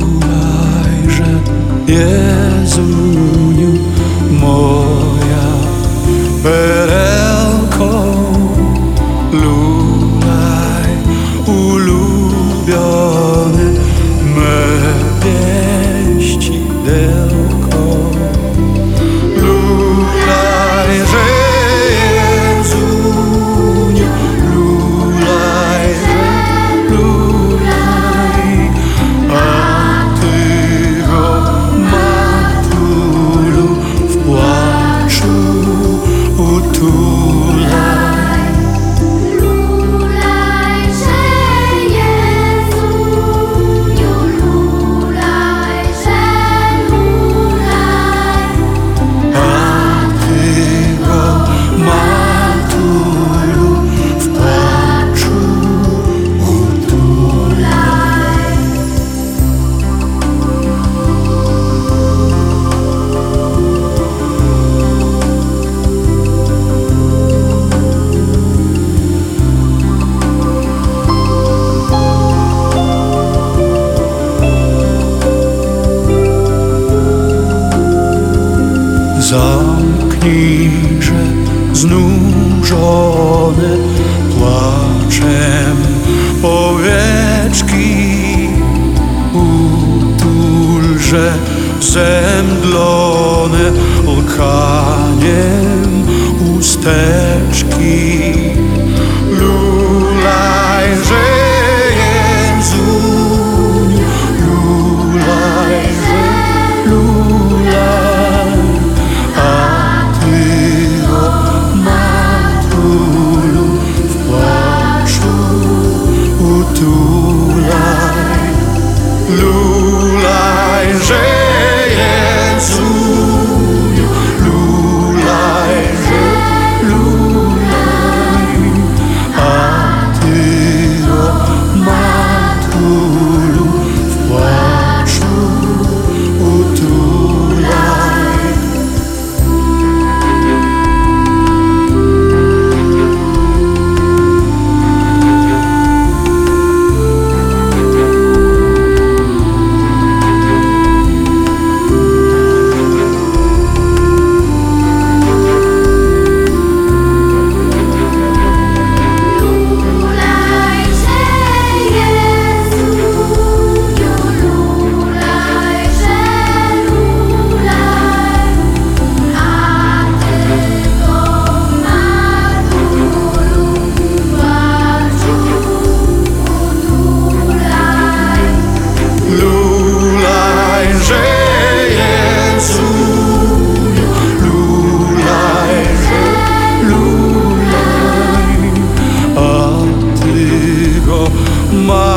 Lulajże, znużone płaczem owieczki, utulże zemdlone lkaniem usteczki. Lula. Ма